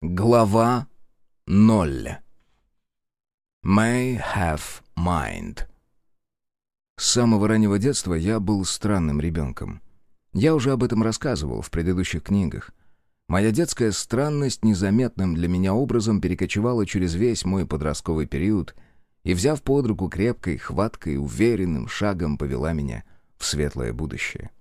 Глава 0 May have mind С самого раннего детства я был странным ребенком. Я уже об этом рассказывал в предыдущих книгах. Моя детская странность незаметным для меня образом перекочевала через весь мой подростковый период и, взяв под руку крепкой, хваткой, уверенным шагом повела меня в светлое будущее.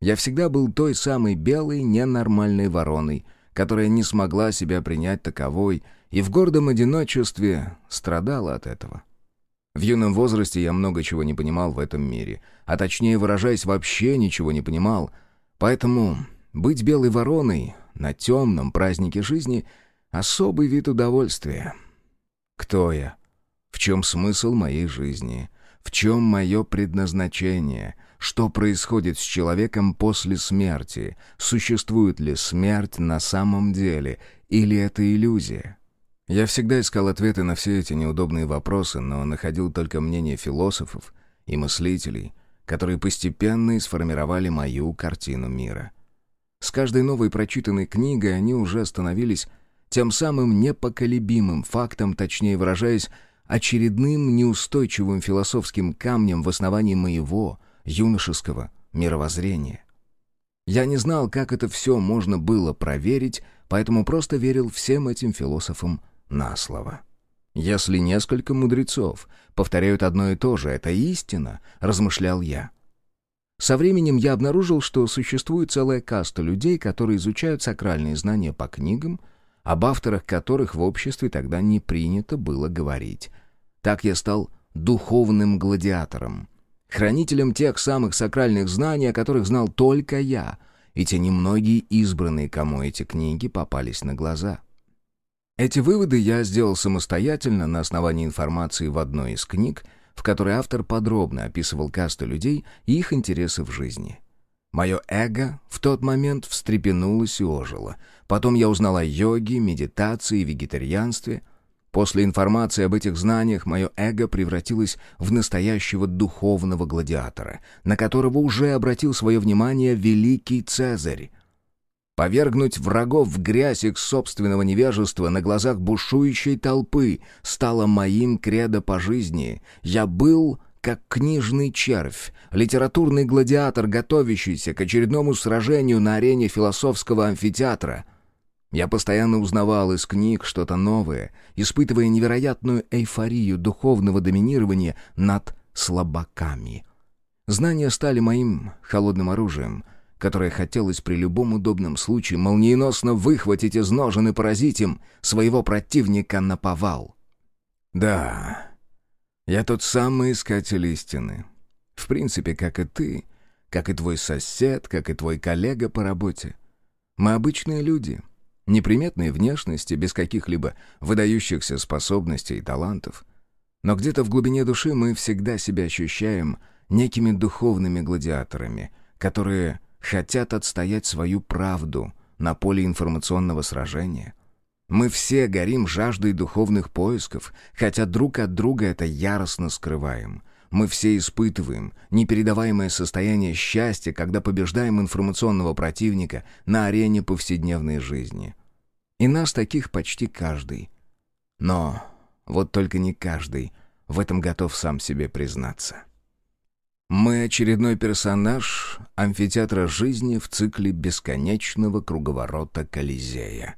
Я всегда был той самой белой, ненормальной вороной, которая не смогла себя принять таковой и в гордом одиночестве страдала от этого. В юном возрасте я много чего не понимал в этом мире, а точнее выражаясь, вообще ничего не понимал, поэтому быть белой вороной на темном празднике жизни — особый вид удовольствия. Кто я? В чем смысл моей жизни? В чем мое предназначение? Что происходит с человеком после смерти? Существует ли смерть на самом деле? Или это иллюзия? Я всегда искал ответы на все эти неудобные вопросы, но находил только мнения философов и мыслителей, которые постепенно и сформировали мою картину мира. С каждой новой прочитанной книгой они уже становились тем самым непоколебимым фактом, точнее выражаясь, очередным неустойчивым философским камнем в основании моего – юношеского мировоззрения. Я не знал, как это все можно было проверить, поэтому просто верил всем этим философам на слово. «Если несколько мудрецов повторяют одно и то же, это истина», — размышлял я. Со временем я обнаружил, что существует целая каста людей, которые изучают сакральные знания по книгам, об авторах которых в обществе тогда не принято было говорить. Так я стал духовным гладиатором, хранителем тех самых сакральных знаний, о которых знал только я, и те немногие избранные, кому эти книги попались на глаза. Эти выводы я сделал самостоятельно на основании информации в одной из книг, в которой автор подробно описывал касты людей и их интересы в жизни. Мое эго в тот момент встрепенулось и ожило. Потом я узнал о йоге, медитации вегетарианстве — После информации об этих знаниях мое эго превратилось в настоящего духовного гладиатора, на которого уже обратил свое внимание великий Цезарь. Повергнуть врагов в грязь их собственного невежества на глазах бушующей толпы стало моим кредо по жизни. Я был как книжный червь, литературный гладиатор, готовящийся к очередному сражению на арене философского амфитеатра — я постоянно узнавал из книг что-то новое, испытывая невероятную эйфорию духовного доминирования над слабаками. Знания стали моим холодным оружием, которое хотелось при любом удобном случае молниеносно выхватить из ножен и поразить им своего противника на повал. Да, я тот самый искатель истины. В принципе, как и ты, как и твой сосед, как и твой коллега по работе. Мы обычные люди — неприметной внешности, без каких-либо выдающихся способностей и талантов. Но где-то в глубине души мы всегда себя ощущаем некими духовными гладиаторами, которые хотят отстоять свою правду на поле информационного сражения. Мы все горим жаждой духовных поисков, хотя друг от друга это яростно скрываем — мы все испытываем непередаваемое состояние счастья, когда побеждаем информационного противника на арене повседневной жизни. И нас таких почти каждый. Но вот только не каждый в этом готов сам себе признаться. Мы очередной персонаж амфитеатра жизни в цикле бесконечного круговорота Колизея.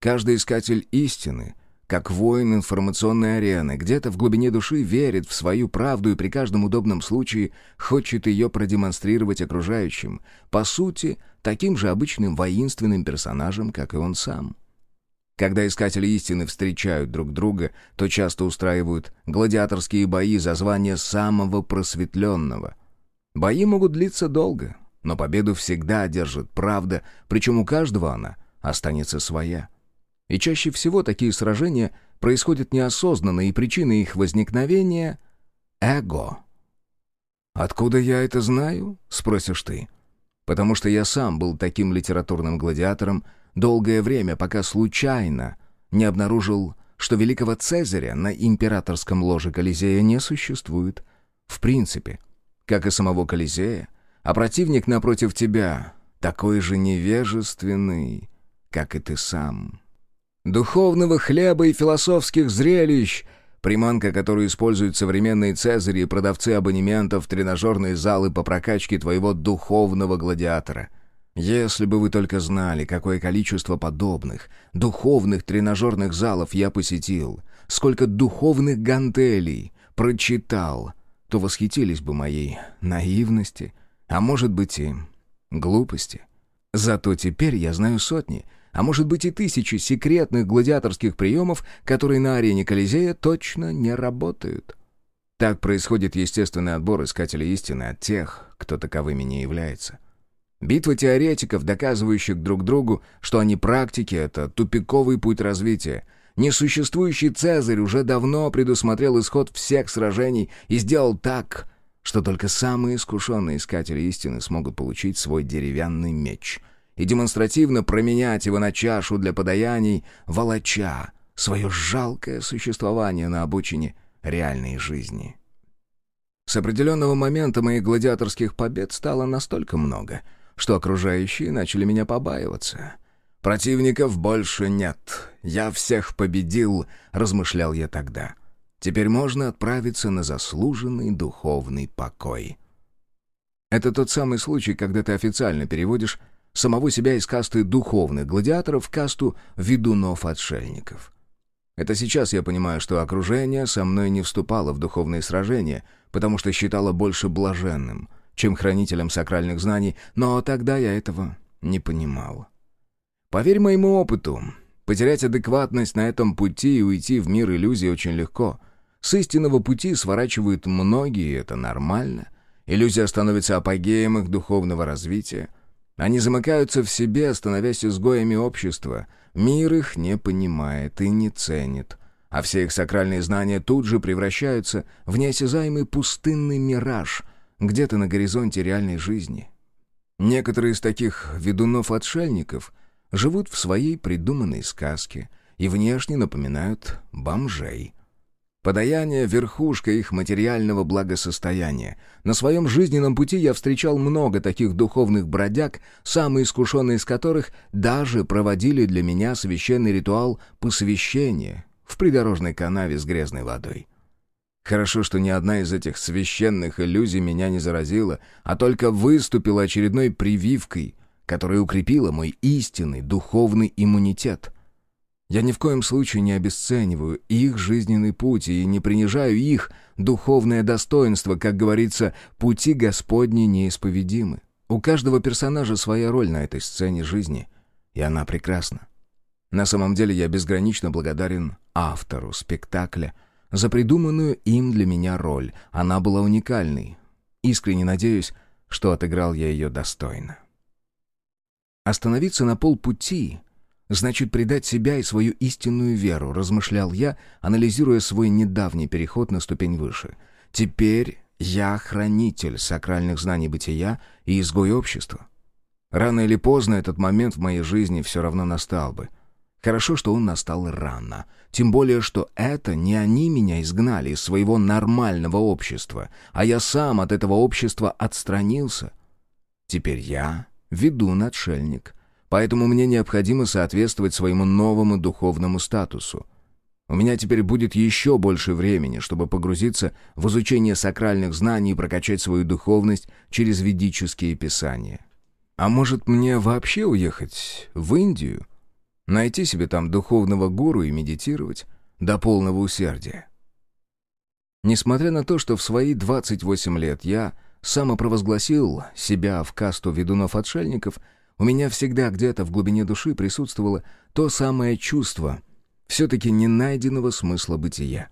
Каждый искатель истины как воин информационной арены, где-то в глубине души верит в свою правду и при каждом удобном случае хочет ее продемонстрировать окружающим, по сути, таким же обычным воинственным персонажем, как и он сам. Когда искатели истины встречают друг друга, то часто устраивают гладиаторские бои за звание самого просветленного. Бои могут длиться долго, но победу всегда одержит правда, причем у каждого она останется своя. И чаще всего такие сражения происходят неосознанно, и причина их возникновения — эго. «Откуда я это знаю?» — спросишь ты. «Потому что я сам был таким литературным гладиатором долгое время, пока случайно не обнаружил, что великого Цезаря на императорском ложе Колизея не существует. В принципе, как и самого Колизея, а противник напротив тебя такой же невежественный, как и ты сам». Духовного хлеба и философских зрелищ — Приманка, которую используют современные цезари и продавцы абонементов в тренажерные залы по прокачке твоего духовного гладиатора. Если бы вы только знали, какое количество подобных духовных тренажерных залов я посетил, сколько духовных гантелей прочитал, то восхитились бы моей наивности, а может быть и глупости. Зато теперь я знаю сотни — а может быть и тысячи секретных гладиаторских приемов, которые на арене Колизея точно не работают. Так происходит естественный отбор искателей истины от тех, кто таковыми не является. Битва теоретиков, доказывающих друг другу, что они практики — это тупиковый путь развития. Несуществующий Цезарь уже давно предусмотрел исход всех сражений и сделал так, что только самые искушенные искатели истины смогут получить свой деревянный меч — и демонстративно променять его на чашу для подаяний, волоча свое жалкое существование на обочине реальной жизни. С определенного момента моих гладиаторских побед стало настолько много, что окружающие начали меня побаиваться. «Противников больше нет. Я всех победил», — размышлял я тогда. «Теперь можно отправиться на заслуженный духовный покой». Это тот самый случай, когда ты официально переводишь самого себя из касты духовных гладиаторов в касту ведунов-отшельников. Это сейчас я понимаю, что окружение со мной не вступало в духовные сражения, потому что считало больше блаженным, чем хранителем сакральных знаний, но тогда я этого не понимал. Поверь моему опыту, потерять адекватность на этом пути и уйти в мир иллюзий очень легко. С истинного пути сворачивают многие, и это нормально. Иллюзия становится апогеем их духовного развития — они замыкаются в себе, становясь изгоями общества. Мир их не понимает и не ценит. А все их сакральные знания тут же превращаются в неосязаемый пустынный мираж где-то на горизонте реальной жизни. Некоторые из таких ведунов-отшельников живут в своей придуманной сказке и внешне напоминают бомжей — Подаяние — верхушка их материального благосостояния. На своем жизненном пути я встречал много таких духовных бродяг, самые искушенные из которых даже проводили для меня священный ритуал посвящения в придорожной канаве с грязной водой. Хорошо, что ни одна из этих священных иллюзий меня не заразила, а только выступила очередной прививкой, которая укрепила мой истинный духовный иммунитет — я ни в коем случае не обесцениваю их жизненный путь и не принижаю их духовное достоинство, как говорится, пути Господни неисповедимы. У каждого персонажа своя роль на этой сцене жизни, и она прекрасна. На самом деле я безгранично благодарен автору спектакля за придуманную им для меня роль. Она была уникальной. Искренне надеюсь, что отыграл я ее достойно. Остановиться на полпути значит предать себя и свою истинную веру, размышлял я, анализируя свой недавний переход на ступень выше. Теперь я хранитель сакральных знаний бытия и изгой общества. Рано или поздно этот момент в моей жизни все равно настал бы. Хорошо, что он настал рано. Тем более, что это не они меня изгнали из своего нормального общества, а я сам от этого общества отстранился. Теперь я веду отшельник — Поэтому мне необходимо соответствовать своему новому духовному статусу. У меня теперь будет еще больше времени, чтобы погрузиться в изучение сакральных знаний и прокачать свою духовность через ведические писания. А может мне вообще уехать в Индию? Найти себе там духовного гуру и медитировать до полного усердия? Несмотря на то, что в свои 28 лет я самопровозгласил себя в касту ведунов-отшельников – у меня всегда где-то в глубине души присутствовало то самое чувство все-таки не найденного смысла бытия.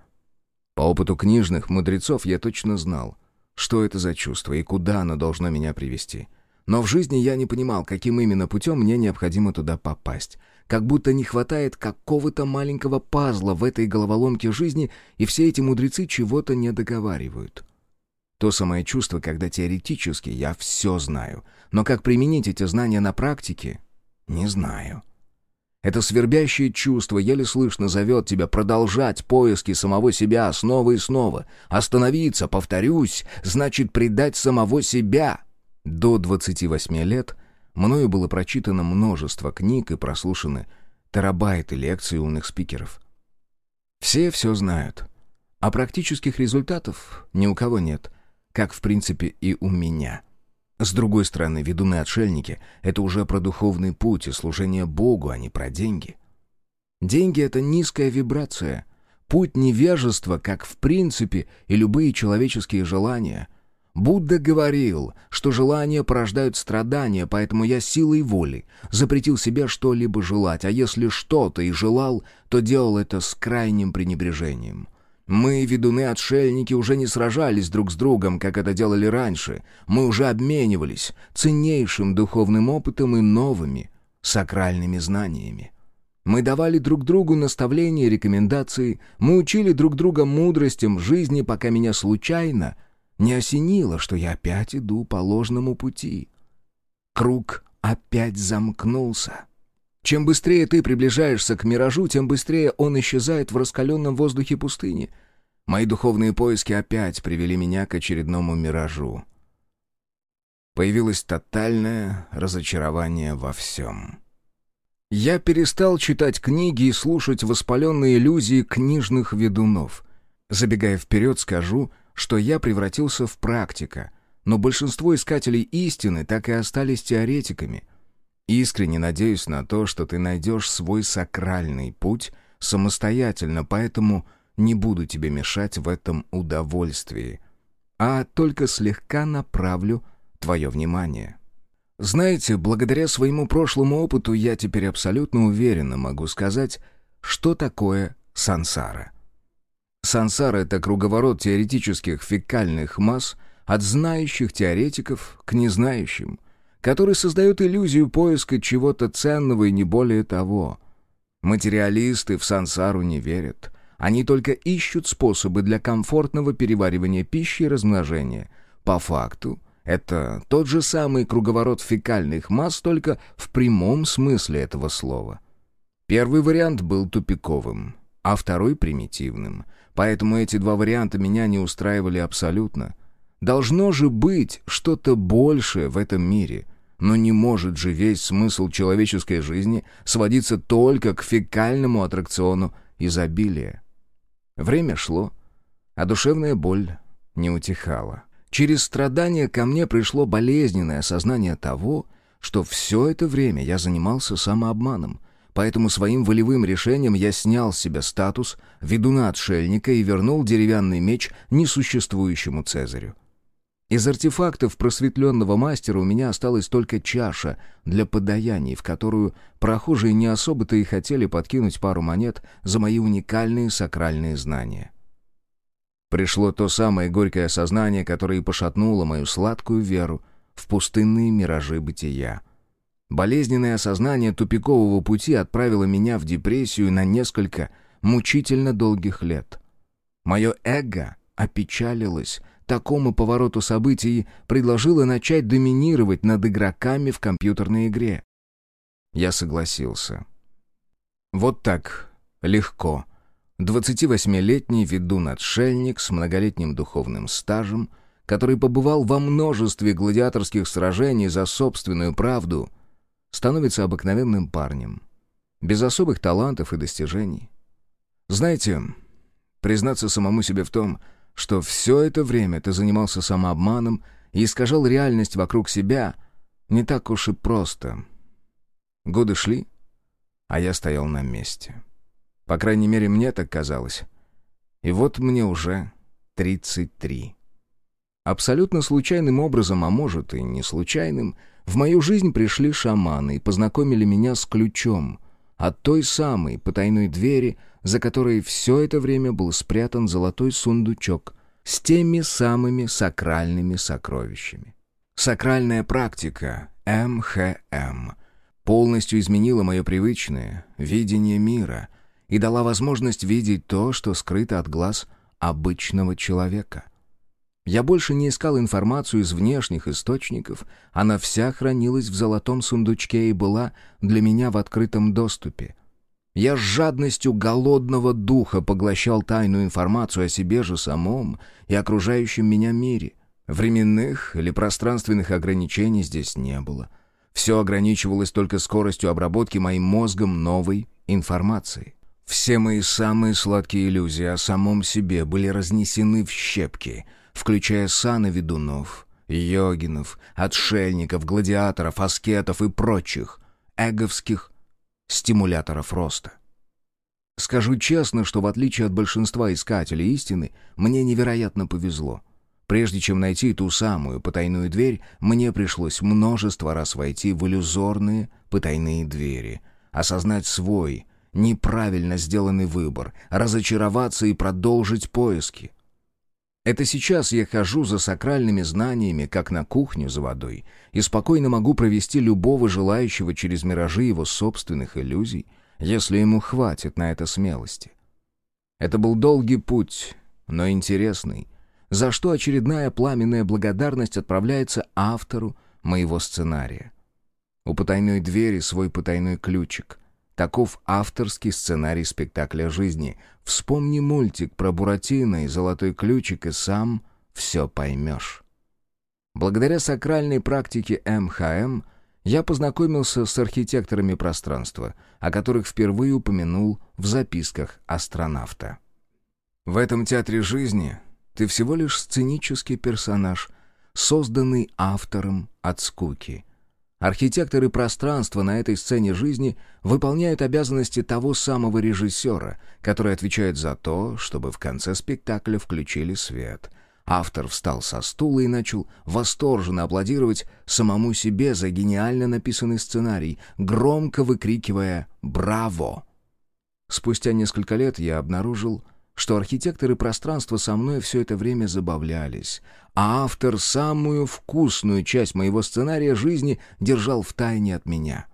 По опыту книжных мудрецов я точно знал, что это за чувство и куда оно должно меня привести. Но в жизни я не понимал, каким именно путем мне необходимо туда попасть. Как будто не хватает какого-то маленького пазла в этой головоломке жизни, и все эти мудрецы чего-то не договаривают. То самое чувство, когда теоретически я все знаю, но как применить эти знания на практике, не знаю. Это свербящее чувство еле слышно зовет тебя продолжать поиски самого себя снова и снова. Остановиться, повторюсь, значит предать самого себя. До 28 лет мною было прочитано множество книг и прослушаны терабайты лекций умных спикеров. Все все знают, а практических результатов ни у кого нет, как в принципе и у меня. С другой стороны, ведуны-отшельники — это уже про духовный путь и служение Богу, а не про деньги. Деньги — это низкая вибрация, путь невежества, как в принципе и любые человеческие желания — Будда говорил, что желания порождают страдания, поэтому я силой воли запретил себе что-либо желать, а если что-то и желал, то делал это с крайним пренебрежением. Мы, ведуны-отшельники, уже не сражались друг с другом, как это делали раньше. Мы уже обменивались ценнейшим духовным опытом и новыми сакральными знаниями. Мы давали друг другу наставления и рекомендации, мы учили друг друга мудростям жизни, пока меня случайно — не осенило, что я опять иду по ложному пути. Круг опять замкнулся. Чем быстрее ты приближаешься к миражу, тем быстрее он исчезает в раскаленном воздухе пустыни. Мои духовные поиски опять привели меня к очередному миражу. Появилось тотальное разочарование во всем. Я перестал читать книги и слушать воспаленные иллюзии книжных ведунов. Забегая вперед, скажу, что я превратился в практика, но большинство искателей истины так и остались теоретиками. Искренне надеюсь на то, что ты найдешь свой сакральный путь самостоятельно, поэтому не буду тебе мешать в этом удовольствии, а только слегка направлю твое внимание. Знаете, благодаря своему прошлому опыту я теперь абсолютно уверенно могу сказать, что такое сансара — Сансара — это круговорот теоретических фекальных масс от знающих теоретиков к незнающим, который создает иллюзию поиска чего-то ценного и не более того. Материалисты в сансару не верят. Они только ищут способы для комфортного переваривания пищи и размножения. По факту, это тот же самый круговорот фекальных масс, только в прямом смысле этого слова. Первый вариант был тупиковым, а второй — примитивным — Поэтому эти два варианта меня не устраивали абсолютно. Должно же быть что-то большее в этом мире. Но не может же весь смысл человеческой жизни сводиться только к фекальному аттракциону изобилия. Время шло, а душевная боль не утихала. Через страдания ко мне пришло болезненное осознание того, что все это время я занимался самообманом, Поэтому своим волевым решением я снял с себя статус ведуна-отшельника и вернул деревянный меч несуществующему Цезарю. Из артефактов просветленного мастера у меня осталась только чаша для подаяний, в которую прохожие не особо-то и хотели подкинуть пару монет за мои уникальные сакральные знания. Пришло то самое горькое осознание, которое и пошатнуло мою сладкую веру в пустынные миражи бытия — Болезненное осознание тупикового пути отправило меня в депрессию на несколько мучительно долгих лет. Мое эго опечалилось такому повороту событий и предложило начать доминировать над игроками в компьютерной игре. Я согласился. Вот так, легко. 28-летний ведун-отшельник с многолетним духовным стажем, который побывал во множестве гладиаторских сражений за собственную правду — становится обыкновенным парнем, без особых талантов и достижений. Знаете, признаться самому себе в том, что все это время ты занимался самообманом и искажал реальность вокруг себя, не так уж и просто. Годы шли, а я стоял на месте. По крайней мере, мне так казалось. И вот мне уже 33. Абсолютно случайным образом, а может и не случайным, в мою жизнь пришли шаманы и познакомили меня с ключом от той самой потайной двери, за которой все это время был спрятан золотой сундучок с теми самыми сакральными сокровищами. Сакральная практика МХМ полностью изменила мое привычное видение мира и дала возможность видеть то, что скрыто от глаз обычного человека — я больше не искал информацию из внешних источников, она вся хранилась в золотом сундучке и была для меня в открытом доступе. Я с жадностью голодного духа поглощал тайную информацию о себе же самом и окружающем меня мире. Временных или пространственных ограничений здесь не было. Все ограничивалось только скоростью обработки моим мозгом новой информации. Все мои самые сладкие иллюзии о самом себе были разнесены в щепки, включая саны ведунов, йогинов, отшельников, гладиаторов, аскетов и прочих эговских стимуляторов роста. Скажу честно, что в отличие от большинства искателей истины, мне невероятно повезло. Прежде чем найти ту самую потайную дверь, мне пришлось множество раз войти в иллюзорные потайные двери, осознать свой, неправильно сделанный выбор, разочароваться и продолжить поиски. Это сейчас я хожу за сакральными знаниями, как на кухню за водой, и спокойно могу провести любого желающего через миражи его собственных иллюзий, если ему хватит на это смелости. Это был долгий путь, но интересный, за что очередная пламенная благодарность отправляется автору моего сценария. У потайной двери свой потайной ключик. Таков авторский сценарий спектакля жизни. Вспомни мультик про Буратино и золотой ключик, и сам все поймешь. Благодаря сакральной практике МХМ я познакомился с архитекторами пространства, о которых впервые упомянул в записках астронавта. В этом театре жизни ты всего лишь сценический персонаж, созданный автором от скуки. Архитекторы пространства на этой сцене жизни выполняют обязанности того самого режиссера, который отвечает за то, чтобы в конце спектакля включили свет. Автор встал со стула и начал восторженно аплодировать самому себе за гениально написанный сценарий, громко выкрикивая «Браво!». Спустя несколько лет я обнаружил, что архитекторы пространства со мной все это время забавлялись, а автор самую вкусную часть моего сценария жизни держал в тайне от меня.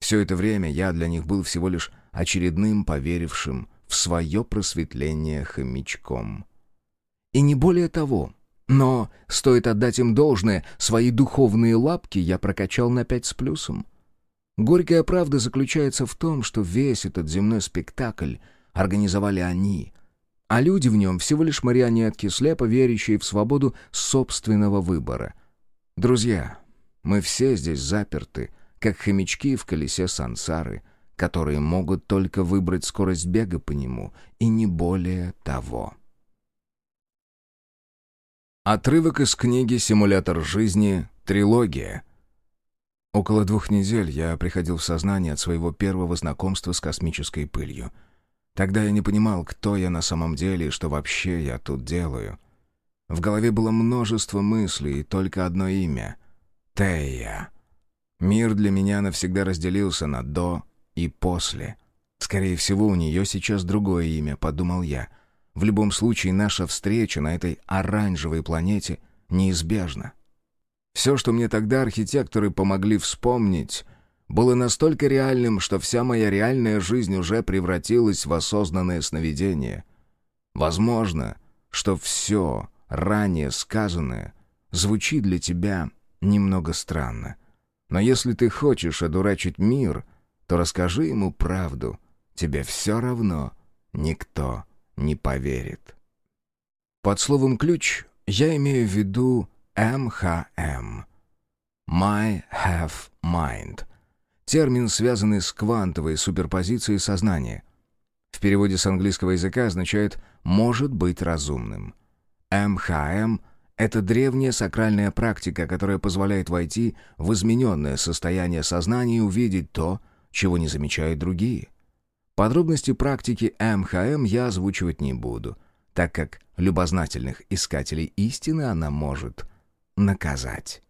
Все это время я для них был всего лишь очередным поверившим в свое просветление хомячком. И не более того. Но, стоит отдать им должное, свои духовные лапки я прокачал на пять с плюсом. Горькая правда заключается в том, что весь этот земной спектакль организовали они, а люди в нем всего лишь марионетки, слепо верящие в свободу собственного выбора. Друзья, мы все здесь заперты, как хомячки в колесе сансары, которые могут только выбрать скорость бега по нему, и не более того. Отрывок из книги «Симулятор жизни. Трилогия». Около двух недель я приходил в сознание от своего первого знакомства с космической пылью — Тогда я не понимал, кто я на самом деле и что вообще я тут делаю. В голове было множество мыслей и только одно имя — Тея. Мир для меня навсегда разделился на «до» и «после». Скорее всего, у нее сейчас другое имя, подумал я. В любом случае, наша встреча на этой оранжевой планете неизбежна. Все, что мне тогда архитекторы помогли вспомнить — было настолько реальным, что вся моя реальная жизнь уже превратилась в осознанное сновидение. Возможно, что все ранее сказанное звучит для тебя немного странно. Но если ты хочешь одурачить мир, то расскажи ему правду. Тебе все равно никто не поверит. Под словом «ключ» я имею в виду МХМ. My Have Mind — Термин, связанный с квантовой суперпозицией сознания. В переводе с английского языка означает «может быть разумным». МХМ — это древняя сакральная практика, которая позволяет войти в измененное состояние сознания и увидеть то, чего не замечают другие. Подробности практики МХМ я озвучивать не буду, так как любознательных искателей истины она может наказать.